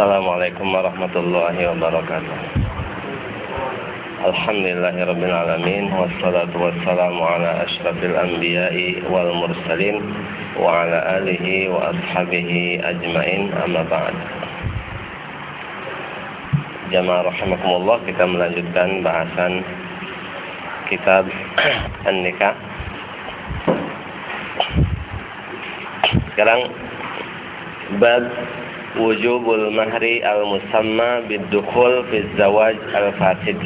Assalamualaikum warahmatullahi wabarakatuh. Alhamdulillahirabbil alamin wassalatu wassalamu ala asyrafil anbiya'i wal mursalin wa ala alihi wa ashabihi ajmain amma ba'd. Jamaah rahimakumullah kita melanjutkan bahasan kitab An-Nikah. Sekarang bab wujubul mahri al-musamma bidukhul fi zawaj al-fasid.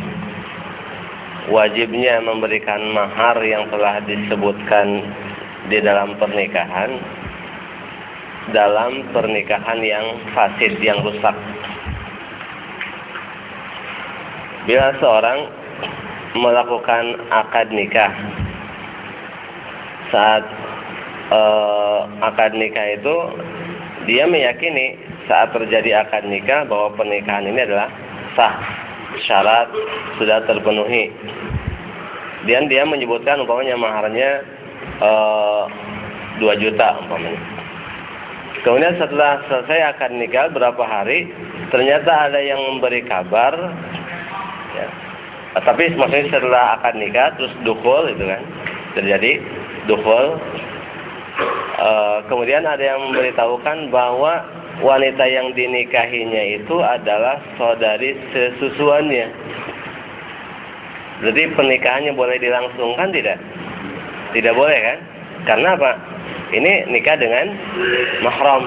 Wajibnya memberikan mahar yang telah disebutkan di dalam pernikahan dalam pernikahan yang fasid yang rusak. Bila seorang melakukan akad nikah saat uh, akad nikah itu dia meyakini saat terjadi akad nikah bahwa pernikahan ini adalah sah syarat sudah terpenuhi. Dan dia menyebutkan umpamanya maharnya eh, 2 juta umpamanya. Kemudian setelah selesai akad nikah berapa hari ternyata ada yang memberi kabar ya, tapi maksudnya setelah akad nikah terus dukul itu kan terjadi dukul uh, kemudian ada yang memberitahukan bahwa wanita yang dinikahinya itu adalah saudari sesusuannya. Jadi pernikahannya boleh dilangsungkan tidak? Tidak boleh kan? Karena apa? Ini nikah dengan mahram.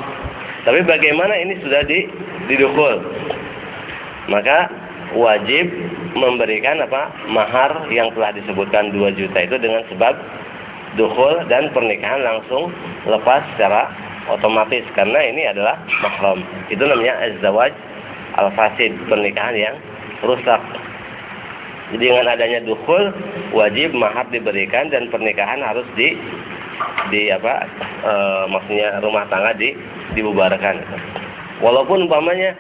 Tapi bagaimana ini sudah di, didukul? Maka wajib memberikan apa? Mahar yang telah disebutkan 2 juta itu dengan sebab dukul dan pernikahan langsung lepas secara otomatis karena ini adalah mahram. Itu namanya az-zawaj al-fasid, pernikahan yang rusak. Jadi dengan adanya dukul wajib mahar diberikan dan pernikahan harus di di apa e, maksudnya rumah tangga di dibubarkan. Walaupun umpamanya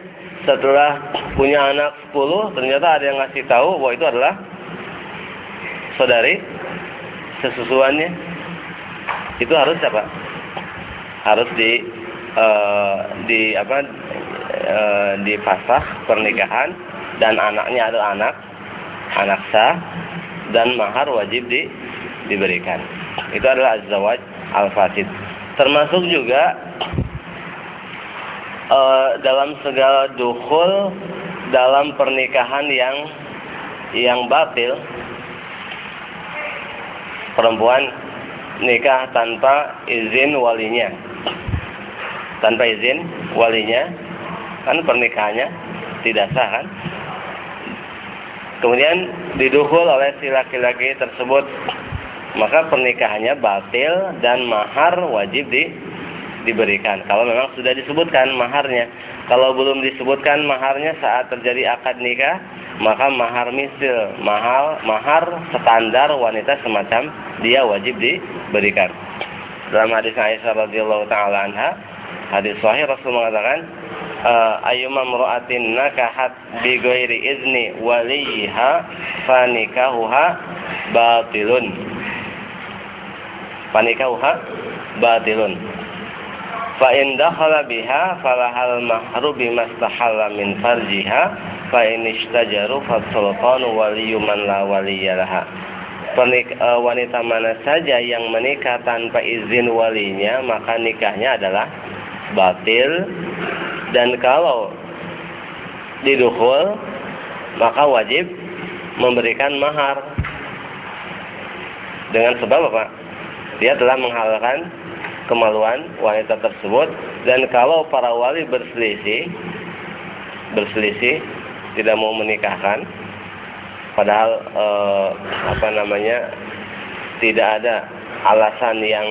setelah punya anak 10 ternyata ada yang ngasih tahu bahwa itu adalah saudari sesusuannya itu harus apa? Harus di uh, di apa uh, dipasah pernikahan dan anaknya adalah anak anak sah dan mahar wajib di diberikan. Itu adalah azwaj al-fasid. Termasuk juga uh, dalam segala dukhul dalam pernikahan yang yang batil perempuan nikah tanpa izin walinya tanpa izin walinya kan pernikahannya tidak sah kan? Kemudian didukul oleh si laki-laki tersebut. Maka pernikahannya batil dan mahar wajib di, diberikan. Kalau memang sudah disebutkan maharnya. Kalau belum disebutkan maharnya saat terjadi akad nikah maka mahar misil mahal mahar standar wanita semacam dia wajib diberikan. Dalam hadis Aisyah radhiyallahu taala anha Hadis sahih Rasul mengatakan eh, ayyuma mra'atin nakahat bi ghairi izni waliha fanikahuha batilun. Fanikahuha batilun. Fa in dakhala biha falahal mahru bimastahalla min farjiha fa in ishtajaru fa sultanu waliyyu man la waliyalaha. Pernik, uh, wanita mana saja yang menikah tanpa izin walinya maka nikahnya adalah batil dan kalau didukul maka wajib memberikan mahar dengan sebab apa? Dia telah menghalalkan kemaluan wanita tersebut dan kalau para wali berselisih berselisih tidak mau menikahkan padahal eh, apa namanya tidak ada alasan yang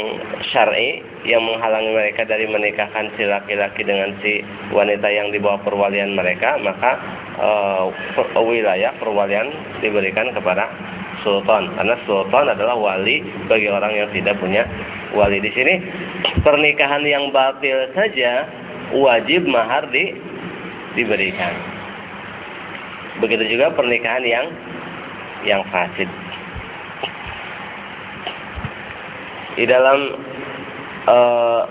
syar'i yang menghalangi mereka dari menikahkan si laki-laki dengan si wanita yang di bawah perwalian mereka, maka uh, wilayah perwalian diberikan kepada sultan. Karena sultan adalah wali bagi orang yang tidak punya wali di sini. Pernikahan yang batil saja wajib mahar di diberikan. Begitu juga pernikahan yang yang fasid di dalam uh,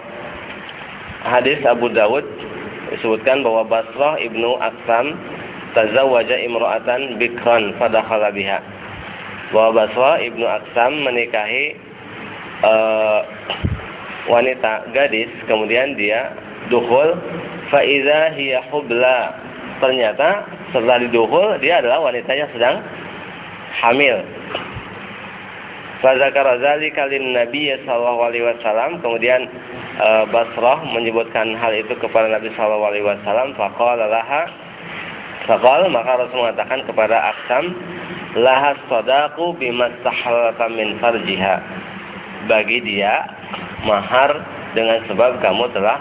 hadis Abu Dawud disebutkan bahwa Basrah ibnu Aksam tazawwaja imra'atan bikran fadakhala biha. Bahwa Basrah ibnu Aksam menikahi uh, wanita gadis kemudian dia dukhul fa idza hiya hubla. Ternyata setelah didukhul dia adalah wanita yang sedang hamil. Fazakara dzalika lin Nabi sallallahu alaihi wasallam. Kemudian uh, Basrah menyebutkan hal itu kepada Nabi sallallahu alaihi wasallam, faqala laha faqal maka Rasul mengatakan kepada Aksam, laha sadaqu bima stahalata min farjiha. Bagi dia mahar dengan sebab kamu telah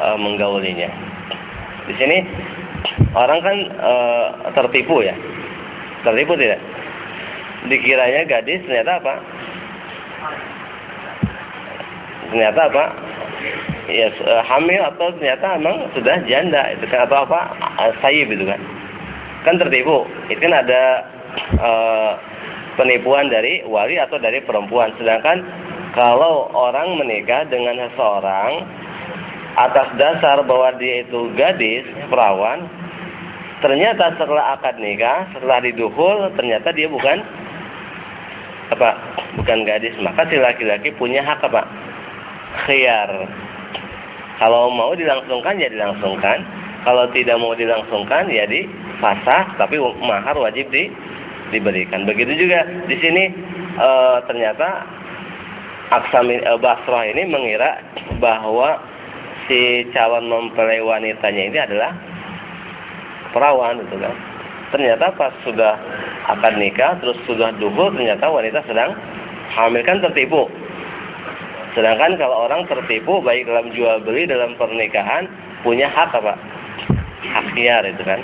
uh, menggaulinya. Di sini orang kan uh, tertipu ya. Tertipu tidak? Dikiranya gadis ternyata apa? Ternyata apa? Ya uh, hamil atau ternyata memang sudah janda itu kan atau apa? Uh, sayib itu kan. Kan tertipu. Itu kan ada uh, penipuan dari wali atau dari perempuan. Sedangkan kalau orang menikah dengan seseorang atas dasar bahwa dia itu gadis, perawan, ternyata setelah akad nikah, setelah didukul, ternyata dia bukan apa? Bukan gadis. Maka si laki-laki punya hak apa? Khiyar. Kalau mau dilangsungkan ya dilangsungkan. Kalau tidak mau dilangsungkan ya di fasah tapi mahar wajib di diberikan. Begitu juga di sini e, ternyata Aksam e, Basrah ini mengira bahwa si calon mempelai wanitanya ini adalah perawan gitu kan. Ternyata pas sudah akan nikah terus sudah duhur ternyata wanita sedang hamil. Kan tertipu. Sedangkan kalau orang tertipu baik dalam jual beli dalam pernikahan punya hak apa? Hak kiar itu kan.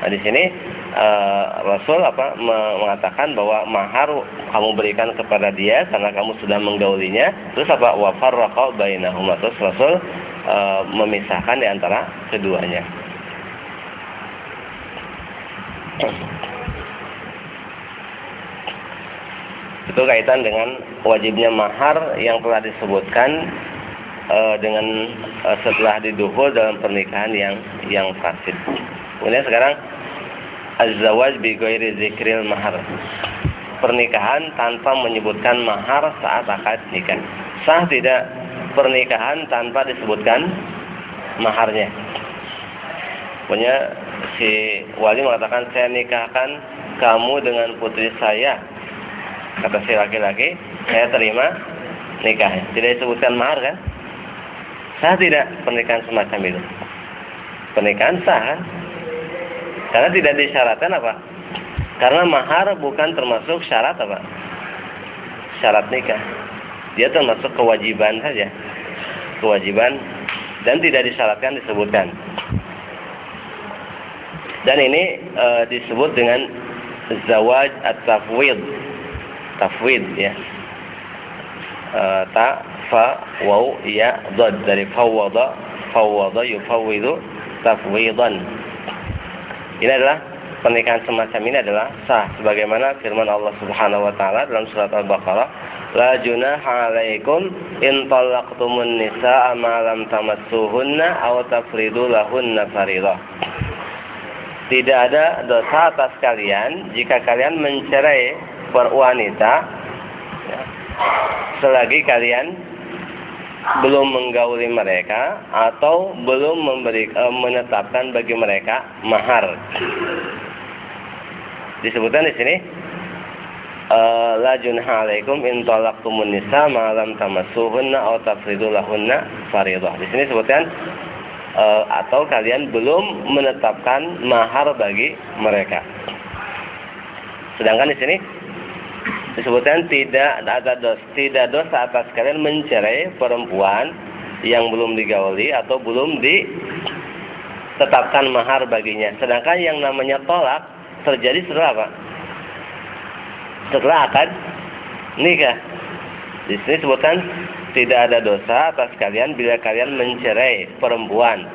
Nah di sini uh, Rasul apa mengatakan bahwa mahar kamu berikan kepada dia karena kamu sudah menggaulinya terus apa? Wafar rakau bainahuma. Terus Rasul uh, memisahkan di antara keduanya itu kaitan dengan wajibnya mahar yang telah disebutkan uh, dengan uh, setelah diduhul dalam pernikahan yang yang fasid. Kemudian sekarang az-zawaj bi ghairi zikril mahar. Pernikahan tanpa menyebutkan mahar saat akad nikah. Sah tidak pernikahan tanpa disebutkan maharnya? Punya si wali mengatakan saya nikahkan kamu dengan putri saya kata si laki-laki saya terima nikah. Tidak disebutkan mahar kan? Sah tidak pernikahan semacam itu? Pernikahan sah kan? Karena tidak disyaratkan apa? Karena mahar bukan termasuk syarat apa? Syarat nikah. Dia termasuk kewajiban saja. Kewajiban dan tidak disyaratkan disebutkan. Dan ini e, disebut dengan zawaj at-tafwid tafwid ya. Uh, ta fa waw ya dad. Dari fawwada fawwada yufawwidu tafwidan. Ini adalah pernikahan semacam ini adalah sah. Sebagaimana firman Allah Subhanahu wa taala dalam surat Al-Baqarah la junaha 'alaikum in talaqtumun nisaa ma lam tamassuhunna aw tafridu lahunna faridah. Tidak ada dosa atas kalian jika kalian mencerai wanita ya, selagi kalian belum menggauli mereka atau belum memberi e, menetapkan bagi mereka mahar. Disebutkan di sini e, la junha alaikum in talaqtumun nisa ma lam tamassuhunna aw tafridu lahunna fariidah. Di sini disebutkan e, atau kalian belum menetapkan mahar bagi mereka. Sedangkan di sini disebutkan tidak ada dosa, tidak dosa atas kalian mencerai perempuan yang belum digauli atau belum ditetapkan mahar baginya. Sedangkan yang namanya tolak terjadi setelah apa? Setelah akad nikah. Di sini disebutkan tidak ada dosa atas kalian bila kalian mencerai perempuan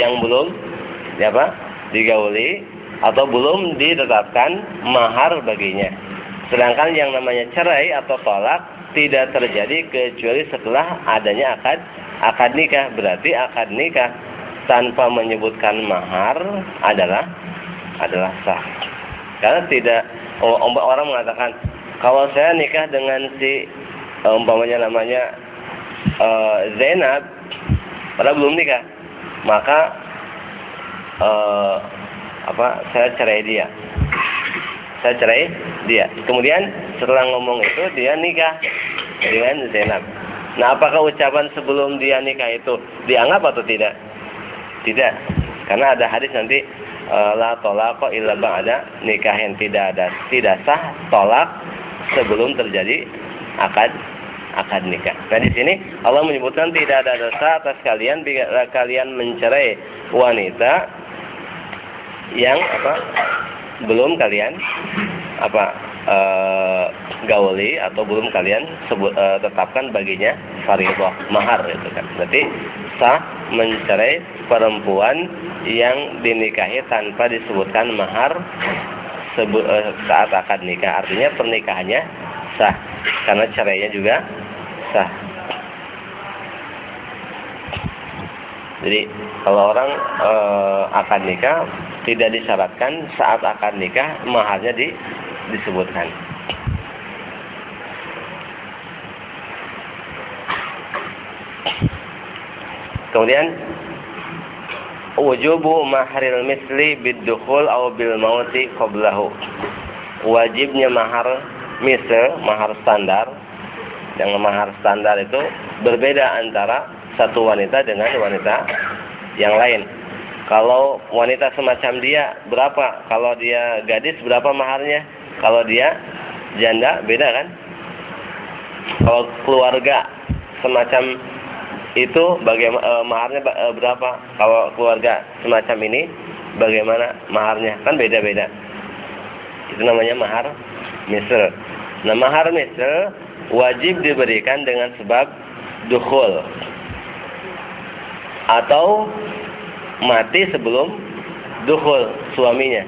yang belum ya apa? digauli atau belum ditetapkan mahar baginya. Sedangkan yang namanya cerai atau tolak tidak terjadi kecuali setelah adanya akad akad nikah. Berarti akad nikah tanpa menyebutkan mahar adalah adalah sah. Karena tidak oh, orang mengatakan kalau saya nikah dengan si umpamanya namanya uh, Zainab padahal belum nikah, maka uh, apa saya cerai dia. Saya cerai dia. Kemudian setelah ngomong itu dia nikah dengan Zainab. Nah, apakah ucapan sebelum dia nikah itu dianggap atau tidak? Tidak. Karena ada hadis nanti eh, la tolaqa illa ba'da nikah yang tidak ada tidak sah tolak sebelum terjadi akad akad nikah. Nah di sini Allah menyebutkan tidak ada dosa atas kalian bila kalian mencerai wanita yang apa belum kalian apa e, gauli atau belum kalian sebut e, tetapkan baginya fardhah mahar itu kan. Berarti sah mencerai perempuan yang dinikahi tanpa disebutkan mahar sebut, e, saat akad nikah. Artinya pernikahannya sah karena cerainya juga sah. Jadi kalau orang e, akad nikah tidak disyaratkan saat akad nikah maharnya di, disebutkan. Kemudian wujubu mahril misli bidukhul aw bil mauti qablahu. Wajibnya mahar misl, mahar standar. Yang mahar standar itu berbeda antara satu wanita dengan wanita yang lain. Kalau wanita semacam dia berapa? Kalau dia gadis berapa maharnya? Kalau dia janda beda kan? Kalau keluarga semacam itu bagaimana e, maharnya e, berapa? Kalau keluarga semacam ini bagaimana maharnya? Kan beda-beda. Itu namanya mahar misal. Nah, mahar misal wajib diberikan dengan sebab dukhul atau mati sebelum duhul suaminya.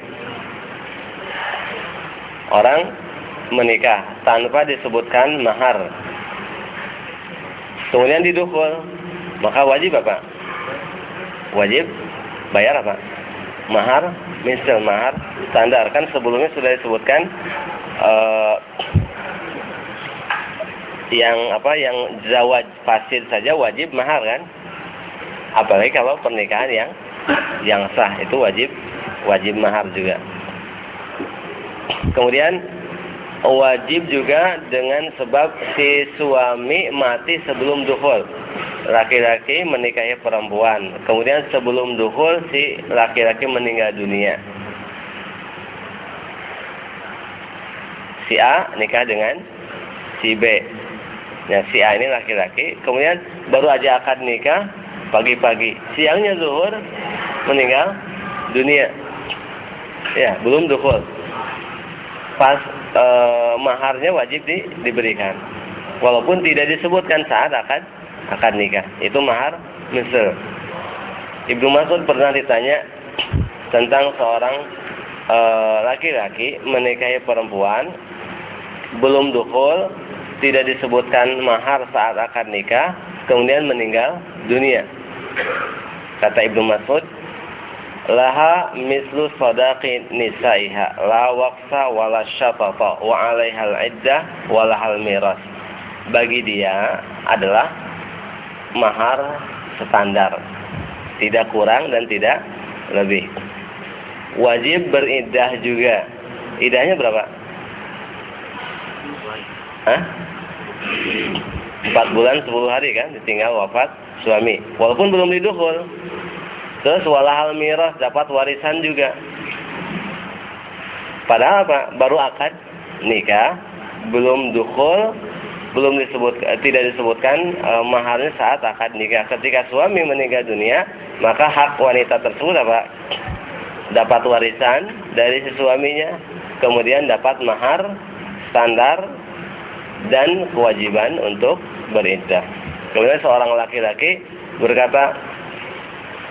Orang menikah tanpa disebutkan mahar. Kemudian diduhul, maka wajib apa? Wajib bayar apa? Mahar, misal mahar standar kan sebelumnya sudah disebutkan uh, yang apa yang zawaj fasid saja wajib mahar kan? Apalagi kalau pernikahan yang yang sah itu wajib wajib mahar juga. Kemudian wajib juga dengan sebab si suami mati sebelum duhul. Laki-laki menikahi perempuan. Kemudian sebelum duhul si laki-laki meninggal dunia. Si A nikah dengan si B. Ya, si A ini laki-laki. Kemudian baru aja akad nikah pagi-pagi. Siangnya zuhur meninggal dunia. Ya, belum dukhul. Pas e, maharnya wajib di, diberikan. Walaupun tidak disebutkan saat akan akan nikah. Itu mahar misal. Ibnu Mas'ud pernah ditanya tentang seorang e, laki-laki e, menikahi perempuan belum dukhul, tidak disebutkan mahar saat akan nikah, kemudian meninggal dunia. Kata Ibnu Mas'ud, laha mislu sadaqi nisaiha la waqsa wala syatata wa 'alaiha al-iddah wa lahal miras. Bagi dia adalah mahar standar. Tidak kurang dan tidak lebih. Wajib beriddah juga. Idahnya berapa? Hah? Empat bulan sepuluh hari kan ditinggal wafat suami. Walaupun belum didukul. Terus walahal miras dapat warisan juga. Padahal apa? Baru akad nikah, belum dukul, belum disebut tidak disebutkan e, maharnya saat akad nikah. Ketika suami meninggal dunia, maka hak wanita tersebut apa? Dapat warisan dari si suaminya, kemudian dapat mahar standar dan kewajiban untuk beriddah. Kemudian seorang laki-laki berkata,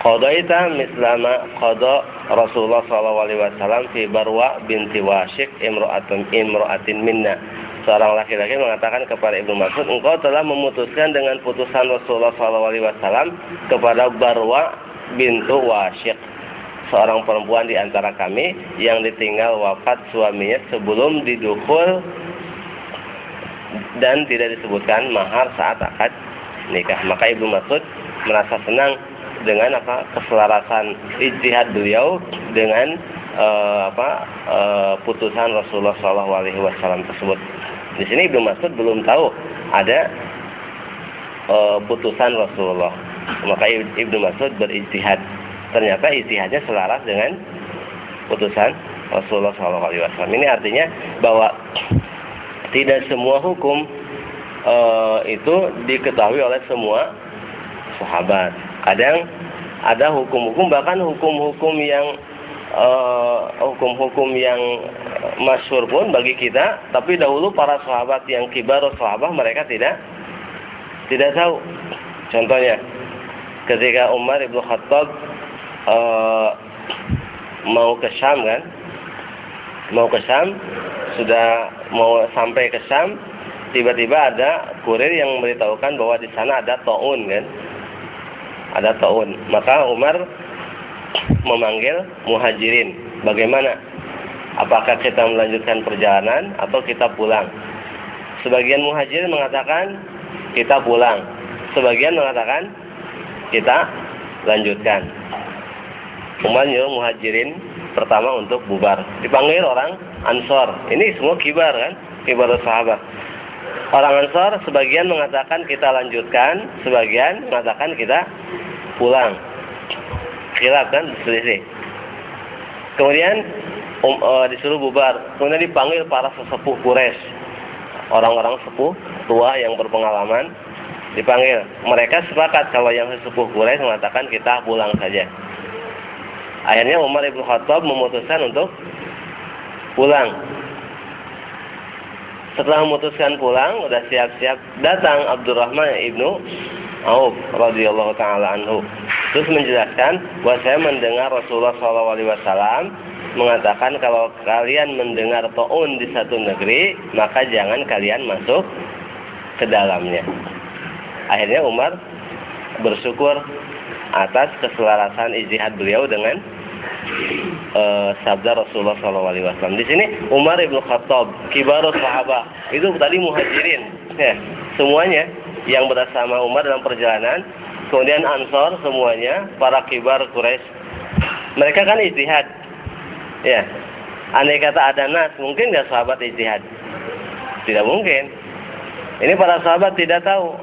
Qadaita mislama qada Rasulullah sallallahu alaihi wasallam fi Barwa binti Wasyik imra'atun imra'atin minna. Seorang laki-laki mengatakan kepada Ibnu Mas'ud, "Engkau telah memutuskan dengan putusan Rasulullah sallallahu alaihi wasallam kepada Barwa bintu Wasyiq seorang perempuan di antara kami yang ditinggal wafat suaminya sebelum didukul dan tidak disebutkan mahar saat akad nikah. Maka Ibnu Mas'ud merasa senang dengan apa keselarasan ijtihad beliau dengan uh, apa uh, putusan Rasulullah SAW tersebut. Di sini Ibnu Mas'ud belum tahu ada uh, putusan Rasulullah. Maka Ibnu Mas'ud berijtihad. Ternyata ijtihadnya selaras dengan putusan Rasulullah SAW. Ini artinya bahwa tidak semua hukum uh, itu diketahui oleh semua sahabat. Kadang ada hukum-hukum bahkan hukum-hukum yang eh, hukum-hukum uh, yang masyur pun bagi kita, tapi dahulu para sahabat yang kibar sahabat mereka tidak tidak tahu. Contohnya, ketika Umar ibnu Khattab uh, mau ke Syam kan, mau ke Syam, sudah mau sampai ke Syam, tiba-tiba ada kurir yang memberitahukan bahwa di sana ada taun kan ada taun. Maka Umar memanggil muhajirin. Bagaimana? Apakah kita melanjutkan perjalanan atau kita pulang? Sebagian muhajirin mengatakan kita pulang. Sebagian mengatakan kita lanjutkan. Umar nyuruh muhajirin pertama untuk bubar. Dipanggil orang ansor. Ini semua kibar kan? Kibar sahabat Orang Ansor sebagian mengatakan kita lanjutkan, sebagian mengatakan kita pulang. Khilaf kan selisih. Kemudian um, uh, disuruh bubar. Kemudian dipanggil para sesepuh Quraisy. Orang-orang sepuh tua yang berpengalaman dipanggil. Mereka sepakat kalau yang sesepuh Quraisy mengatakan kita pulang saja. Akhirnya Umar Ibn Khattab memutuskan untuk pulang setelah memutuskan pulang, udah siap-siap datang Abdurrahman ibnu Auf radhiyallahu taala anhu. Terus menjelaskan bahwa saya mendengar Rasulullah SAW mengatakan kalau kalian mendengar taun di satu negeri, maka jangan kalian masuk ke dalamnya. Akhirnya Umar bersyukur atas keselarasan ijtihad beliau dengan uh, sabda Rasulullah SAW. Di sini Umar ibn Khattab, kibarus sahabat, itu tadi muhajirin, ya, semuanya yang bersama Umar dalam perjalanan, kemudian Ansor semuanya, para kibar Quraisy. Mereka kan ijtihad, ya. Andai kata ada nas, mungkin nggak sahabat ijtihad? Tidak mungkin. Ini para sahabat tidak tahu.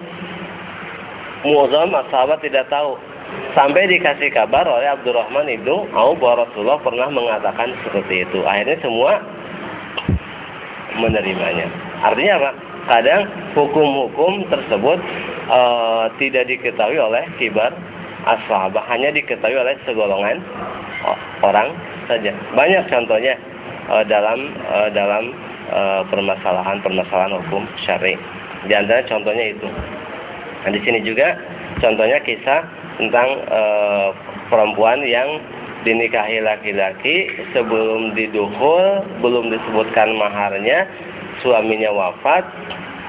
Muazzam sahabat tidak tahu Sampai dikasih kabar oleh Abdurrahman ibnu Auf bahwa Rasulullah pernah mengatakan seperti itu. Akhirnya semua menerimanya. Artinya apa? Kadang hukum-hukum tersebut uh, tidak diketahui oleh kibar ashabah, hanya diketahui oleh segolongan orang saja. Banyak contohnya uh, dalam uh, dalam permasalahan-permasalahan hukum syar'i. Di antara contohnya itu. Nah, di sini juga contohnya kisah tentang e, perempuan yang dinikahi laki-laki sebelum didukul belum disebutkan maharnya suaminya wafat.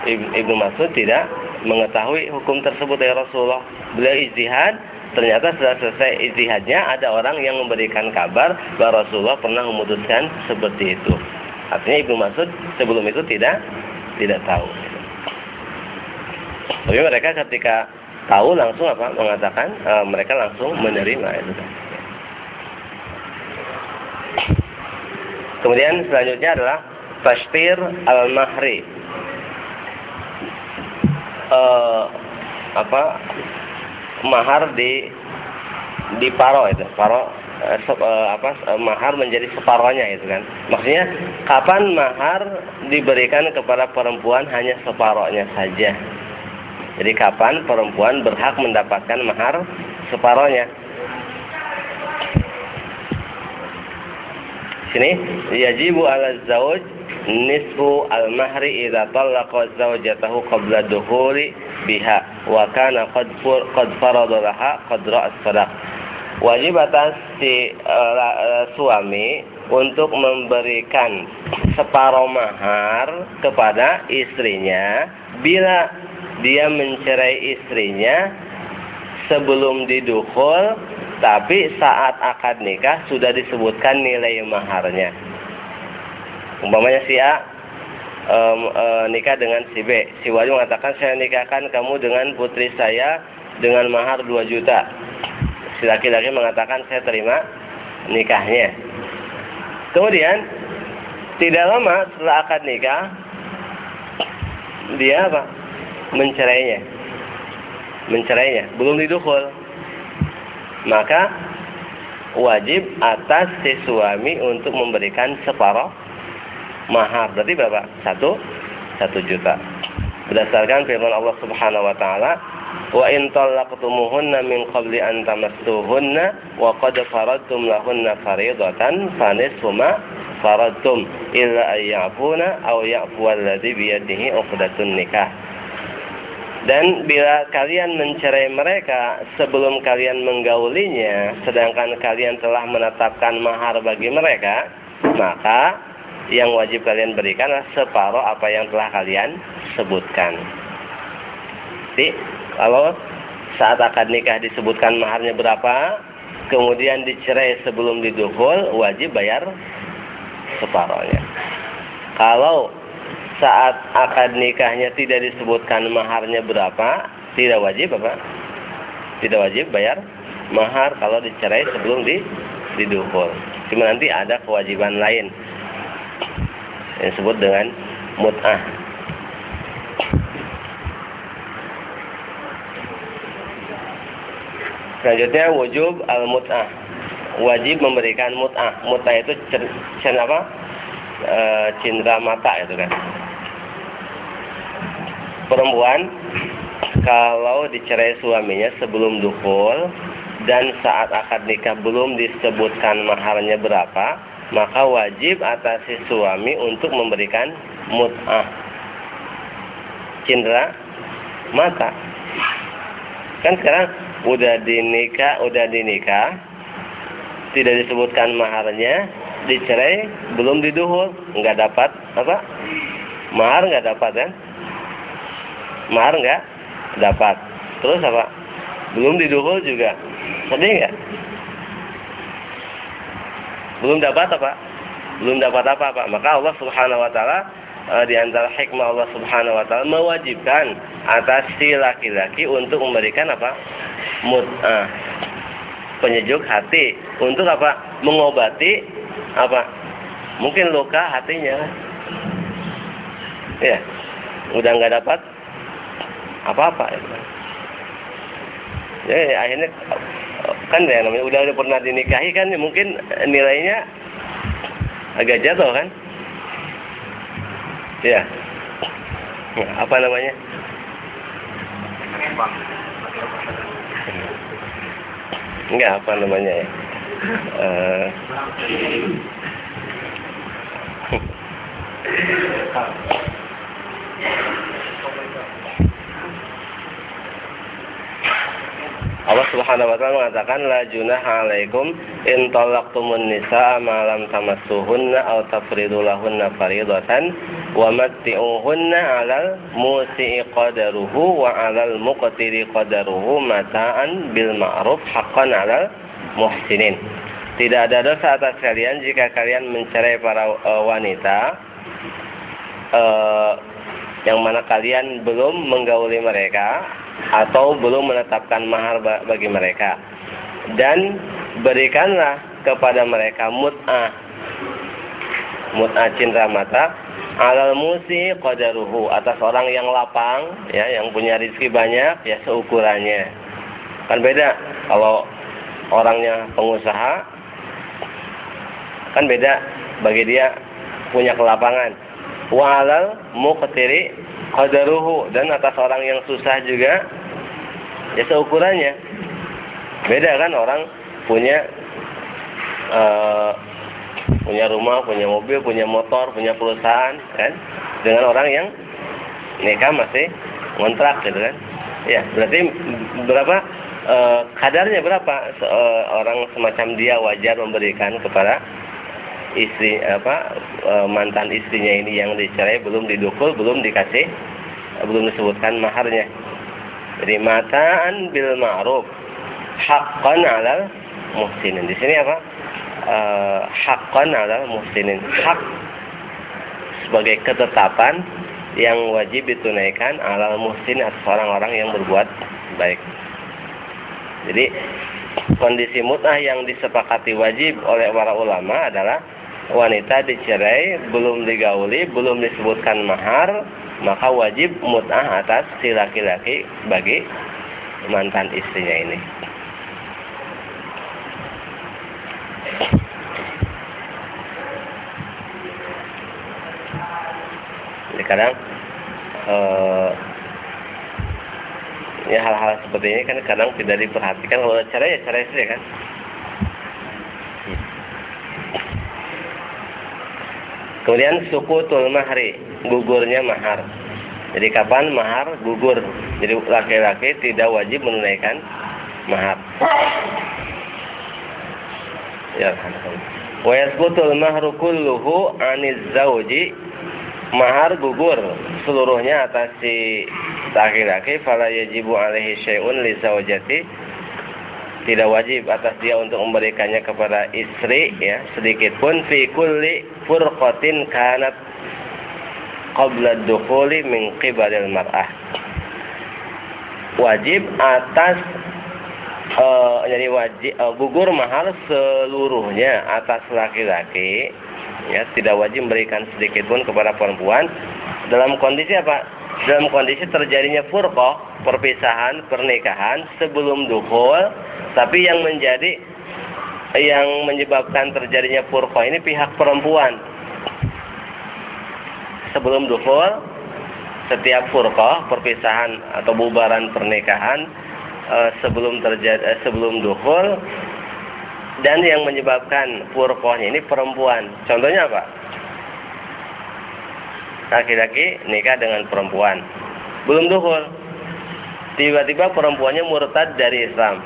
Ibnu Mas'ud tidak mengetahui hukum tersebut dari Rasulullah. Beliau ijtihad ternyata setelah selesai ijtihadnya ada orang yang memberikan kabar bahwa Rasulullah pernah memutuskan seperti itu. Artinya Ibnu Mas'ud sebelum itu tidak tidak tahu. Tapi mereka ketika tahu langsung apa mengatakan e, mereka langsung menerima itu. Kemudian selanjutnya adalah tashtir al-mahri. E, apa mahar di di paro itu paro e, e, apa e, mahar menjadi separohnya itu kan maksudnya kapan mahar diberikan kepada perempuan hanya separohnya saja jadi kapan perempuan berhak mendapatkan mahar separohnya? Sini, yajibu ala zawj nisfu al-mahri idza talaqa zawjatahu qabla dukhuli biha wa kana qad qad farada laha qadra as-sadaq. Wajib atas si uh, suami untuk memberikan separuh mahar kepada istrinya bila dia mencerai istrinya sebelum didukul Tapi saat akad nikah sudah disebutkan nilai maharnya. Umpamanya si A um, uh, nikah dengan si B. Si wali mengatakan saya nikahkan kamu dengan putri saya dengan mahar 2 juta. Si laki-laki mengatakan saya terima nikahnya. Kemudian tidak lama setelah akad nikah dia apa? Mencerainya. Mencerainya, belum didukul maka wajib atas si suami untuk memberikan separuh mahar. Berarti berapa? Satu, satu juta. Berdasarkan firman Allah Subhanahu Wa Taala, wa in talaqtumuhunna min qabli an tamassuhunna wa qad faradtum lahunna fariidatan fanisfu ma faradtum illa an ya'funa aw ya'fu alladhi bi yadihi 'uqdatun nikah. Dan bila kalian mencerai mereka sebelum kalian menggaulinya, sedangkan kalian telah menetapkan mahar bagi mereka, maka yang wajib kalian berikan adalah separuh apa yang telah kalian sebutkan. Jadi, kalau saat akad nikah disebutkan maharnya berapa, kemudian dicerai sebelum didukul, wajib bayar separuhnya. Kalau saat akad nikahnya tidak disebutkan maharnya berapa, tidak wajib apa? Tidak wajib bayar mahar kalau dicerai sebelum di didukul. Cuma nanti ada kewajiban lain yang disebut dengan mut'ah. Selanjutnya wujub al-mut'ah. Wajib memberikan mut'ah. Mut'ah itu cer, apa? E, cindera mata itu kan perempuan kalau dicerai suaminya sebelum dukul dan saat akad nikah belum disebutkan maharnya berapa, maka wajib atas si suami untuk memberikan mut'ah. Cindera mata. Kan sekarang udah dinikah, udah dinikah, tidak disebutkan maharnya, dicerai, belum diduhul, nggak dapat apa? Mahar nggak dapat kan? Mahar nggak dapat. Terus apa? Belum didukul juga. Sedih nggak? Belum dapat apa? Belum dapat apa apa maka Allah subhanahu wa taala e, di antara hikmah Allah subhanahu wa taala mewajibkan atas si laki-laki untuk memberikan apa? Mut'ah penyejuk hati. Untuk apa? Mengobati apa? Mungkin luka hatinya. Ya udah nggak dapat apa-apa ya. ya, ya akhirnya kan ya namanya udah, udah pernah dinikahi kan ya, mungkin nilainya agak jatuh kan? Ya. Apa namanya? Enggak apa namanya ya? Uh, Allah Subhanahu wa taala mengatakan la junaha alaikum in talaqtumun nisaa ma lam tamassuhunna aw tafridu lahunna faridatan wa matti'uhunna 'alal musi'i qadaruhu wa 'alal muqtiri qadaruhu mata'an bil ma'ruf haqqan 'alal muhsinin. Tidak ada dosa atas kalian jika kalian mencerai para uh, wanita uh, yang mana kalian belum menggauli mereka atau belum menetapkan mahar bagi mereka. Dan berikanlah kepada mereka mut'ah. Mut'ah cinta mata. Alal musi qadaruhu. Atas orang yang lapang ya yang punya rezeki banyak ya seukurannya. Kan beda. Kalau orangnya pengusaha kan beda. Bagi dia punya kelapangan. Walal muqtiri qadaruhu dan atas orang yang susah juga ya seukurannya. Beda kan orang punya uh, punya rumah, punya mobil, punya motor, punya perusahaan kan dengan orang yang nikah masih ngontrak gitu kan. Ya, berarti berapa uh, kadarnya berapa uh, orang semacam dia wajar memberikan kepada istri apa e, mantan istrinya ini yang dicerai belum didukul belum dikasih belum disebutkan maharnya jadi mataan bil ma'ruf haqqan 'alal muhsinin. Di sini apa? E, hakon adalah muhsinin. Hak sebagai ketetapan yang wajib ditunaikan alal muhsin atas orang-orang yang berbuat baik. Jadi kondisi mut'ah yang disepakati wajib oleh para ulama adalah wanita dicerai, belum digauli, belum disebutkan mahar, maka wajib mut'ah atas si laki-laki bagi mantan istrinya ini. Jadi kadang uh, ya hal-hal seperti ini kan kadang tidak diperhatikan kalau cerai ya cerai saja kan. Kemudian suku tul mahri, gugurnya mahar. Jadi kapan mahar gugur? Jadi laki-laki tidak wajib menunaikan mahar. Ya, wa yasbutul mahru kulluhu aniz zauji mahar gugur seluruhnya atas si laki-laki fala yajibu alaihi syai'un li zaujati tidak wajib atas dia untuk memberikannya kepada istri ya. Sedikit pun fi kulli furqatin kanat qabla dukhuli min qibalil mar'ah. Wajib atas uh, jadi wajib uh, gugur mahal seluruhnya atas laki-laki ya. Tidak wajib memberikan sedikit pun kepada perempuan. Dalam kondisi apa dalam kondisi terjadinya furqah perpisahan pernikahan sebelum dukhul tapi yang menjadi yang menyebabkan terjadinya furqa ini pihak perempuan. Sebelum dukhul, setiap furqa, perpisahan atau bubaran pernikahan eh, sebelum terjadi eh, sebelum dukhul dan yang menyebabkan furqahnya ini perempuan. Contohnya apa? Laki-laki nikah dengan perempuan. Belum dukhul. Tiba-tiba perempuannya murtad dari Islam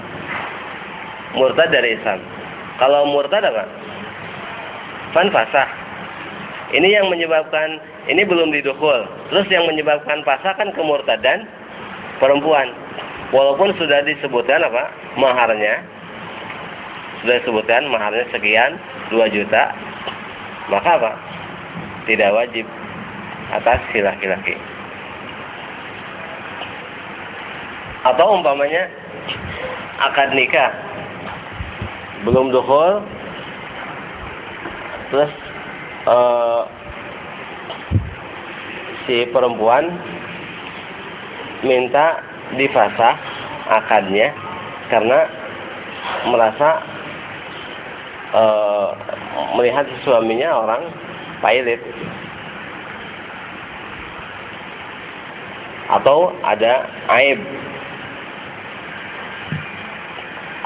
murtad dari Islam. Kalau murtad apa? Fan fasah. Ini yang menyebabkan ini belum didukul. Terus yang menyebabkan pasah kan kemurtadan perempuan. Walaupun sudah disebutkan apa? Maharnya. Sudah disebutkan maharnya sekian 2 juta. Maka apa? Tidak wajib atas si laki-laki. Atau umpamanya? Akad nikah. Belum dukhul. Terus uh, si perempuan minta difasah akadnya karena merasa uh, melihat suaminya orang pailit atau ada aib.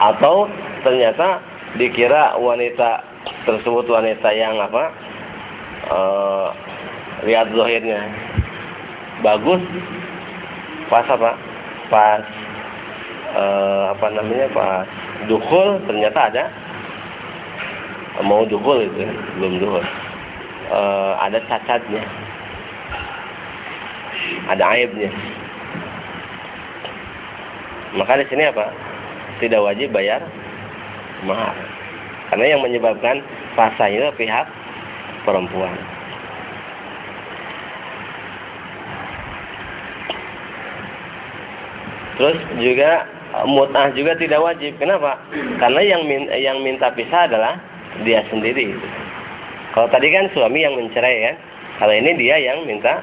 Atau ternyata dikira wanita tersebut wanita yang apa? Uh, lihat zohirnya bagus. Pas apa? Pas uh, apa namanya? Pas dukul ternyata ada. Mau dukul itu ya, belum dukul uh, ada cacatnya ada aibnya maka di sini apa tidak wajib bayar mahar. Karena yang menyebabkan fasa itu pihak perempuan. Terus juga mut'ah juga tidak wajib. Kenapa? Karena yang yang minta pisah adalah dia sendiri. Kalau tadi kan suami yang mencerai kan. Kalau ini dia yang minta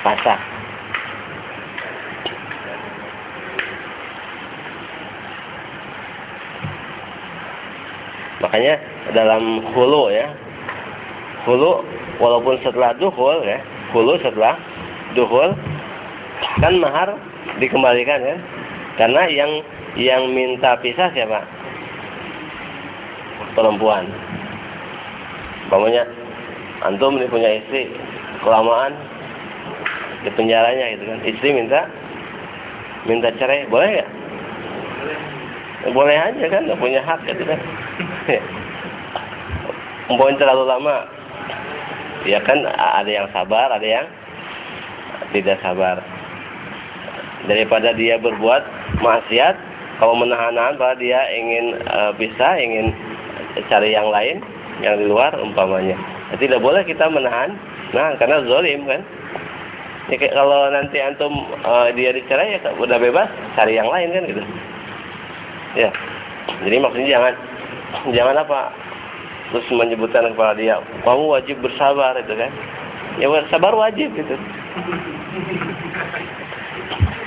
pasah. Makanya dalam hulu ya, hulu walaupun setelah duhul ya, hulu setelah duhul kan mahar dikembalikan ya, karena yang yang minta pisah siapa? Perempuan. Bapaknya antum ini punya istri kelamaan di penjaranya gitu kan. Istri minta minta cerai, boleh nggak? Boleh aja kan, punya hak gitu kan. Umpamanya terlalu lama, ya kan ada yang sabar, ada yang tidak sabar. Daripada dia berbuat maksiat, kalau menahan-nahan bahwa dia ingin e, bisa ingin cari yang lain yang di luar umpamanya. Tidak boleh kita menahan nah karena zolim kan. Ya, kalau nanti antum e, dia dicerai ya udah bebas cari yang lain kan gitu. Ya. Jadi maksudnya jangan jangan apa terus menyebutkan kepada dia kamu wajib bersabar itu kan. Ya bersabar wajib gitu.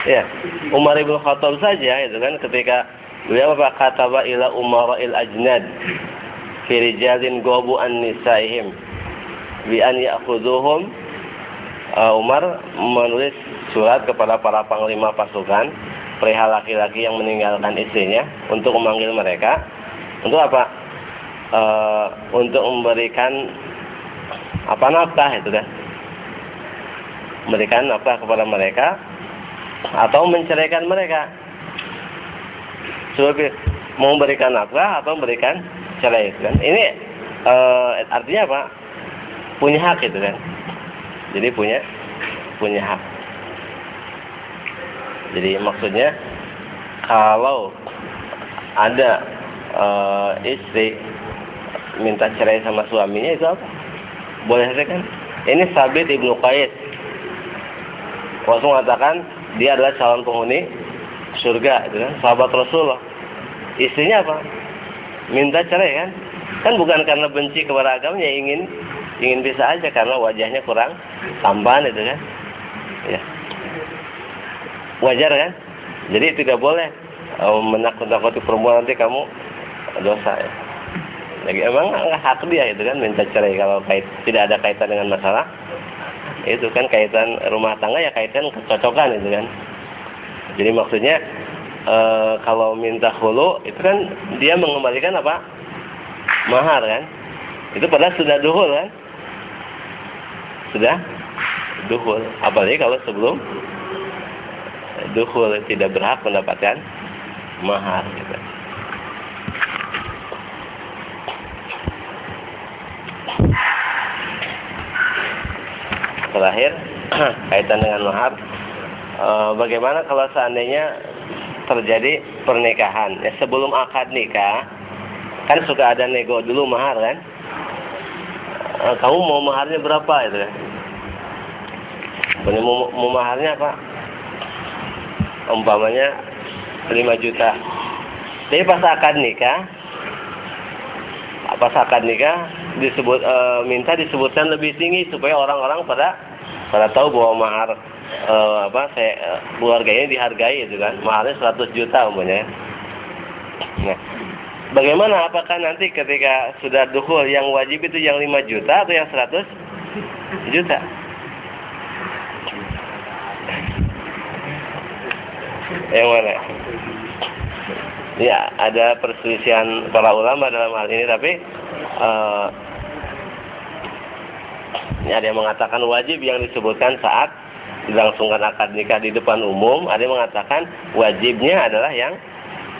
Ya Umar ibn Khattab saja itu kan ketika beliau apa kata ila Umar il ajnad fi gobu an nisaihim bi an ya'khudhuhum uh, Umar menulis surat kepada para panglima pasukan perihal laki-laki yang meninggalkan istrinya untuk memanggil mereka untuk apa? Uh, untuk memberikan apa nafkah itu kan memberikan nafkah kepada mereka atau menceraikan mereka. Sebab mau memberikan nafkah atau memberikan cerai kan. Ini e, artinya apa? Punya hak itu kan. Jadi punya punya hak. Jadi maksudnya kalau ada e, istri minta cerai sama suaminya itu apa? Boleh saja kan? Ini Sabit Ibnu Qais. Rasul mengatakan dia adalah calon penghuni surga itu kan? Sahabat Rasulullah. Istrinya apa? Minta cerai kan? Kan bukan karena benci kepada agamanya ingin ingin bisa aja karena wajahnya kurang tampan itu kan? Ya. Wajar kan? Jadi tidak boleh um, menakut-nakuti perempuan nanti kamu dosa ya. Jadi emang hak dia itu kan minta cerai kalau kait, tidak ada kaitan dengan masalah. Itu kan kaitan rumah tangga ya kaitan kecocokan itu kan. Jadi maksudnya e, kalau minta hulu itu kan dia mengembalikan apa? Mahar kan. Itu padahal sudah duhul kan. Sudah duhul. Apalagi kalau sebelum duhul tidak berhak mendapatkan mahar gitu. Terakhir kaitan dengan mahar e, bagaimana kalau seandainya terjadi pernikahan? Ya sebelum akad nikah kan suka ada nego dulu mahar kan? E, kamu mau maharnya berapa itu kan? Mau, mau maharnya apa? Umpamanya 5 juta. Tapi pas akad nikah pas akad nikah disebut e, minta disebutkan lebih tinggi supaya orang-orang pada pada tahu bahwa mahar e, apa saya e, keluarga ini dihargai itu kan. Maharnya 100 juta umpamanya. Nah bagaimana? Apakah nanti ketika sudah duhul yang wajib itu yang 5 juta atau yang 100 juta? Yang mana? Ya ada perselisihan para ulama dalam hal ini tapi ini ada yang mengatakan wajib yang disebutkan saat dilangsungkan akad nikah di depan umum, ada yang mengatakan wajibnya adalah yang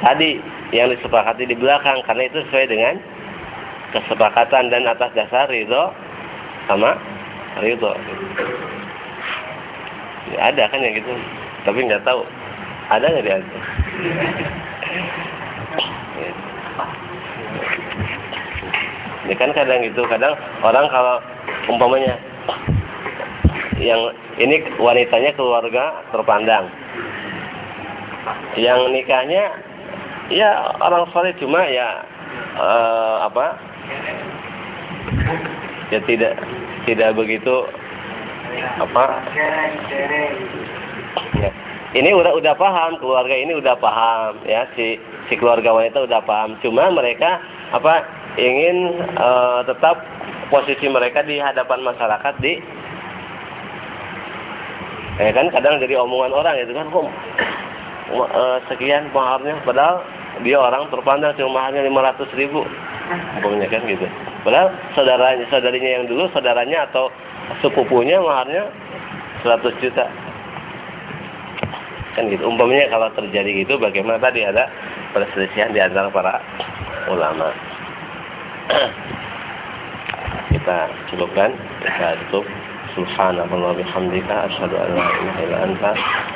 tadi yang disepakati di belakang karena itu sesuai dengan kesepakatan dan atas dasar ridho sama ridho. Ya, ada kan yang gitu, tapi nggak tahu ada nggak dia? Ya kan kadang itu, kadang orang kalau umpamanya yang ini wanitanya keluarga terpandang. Yang nikahnya ya orang soleh cuma ya uh, apa? Ya tidak tidak begitu apa? Ya. Ini udah udah paham keluarga ini udah paham ya si si keluarga wanita udah paham. Cuma mereka apa ingin uh, tetap posisi mereka di hadapan masyarakat di ya kan kadang jadi omongan orang itu kan kok uh, sekian maharnya padahal dia orang terpandang cuma maharnya lima ratus ribu. Umpamanya kan gitu. Padahal saudaranya saudarinya yang dulu saudaranya atau sepupunya maharnya 100 juta. Kan gitu. Umpamanya kalau terjadi gitu bagaimana tadi ada perselisihan di antara para ulama kita cukupkan. Kita tutup. Subhanallah bihamdika asyhadu an la ilaha illa anta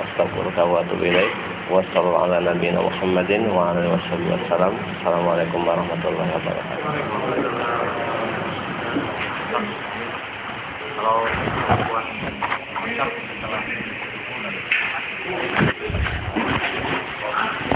astaghfiruka wa atubu ilaik. Wasallu ala nabiyina muhammadin wa ala alihi wasallam assalamualaikum warahmatullahi wabarakatuh. Kalau buat setelah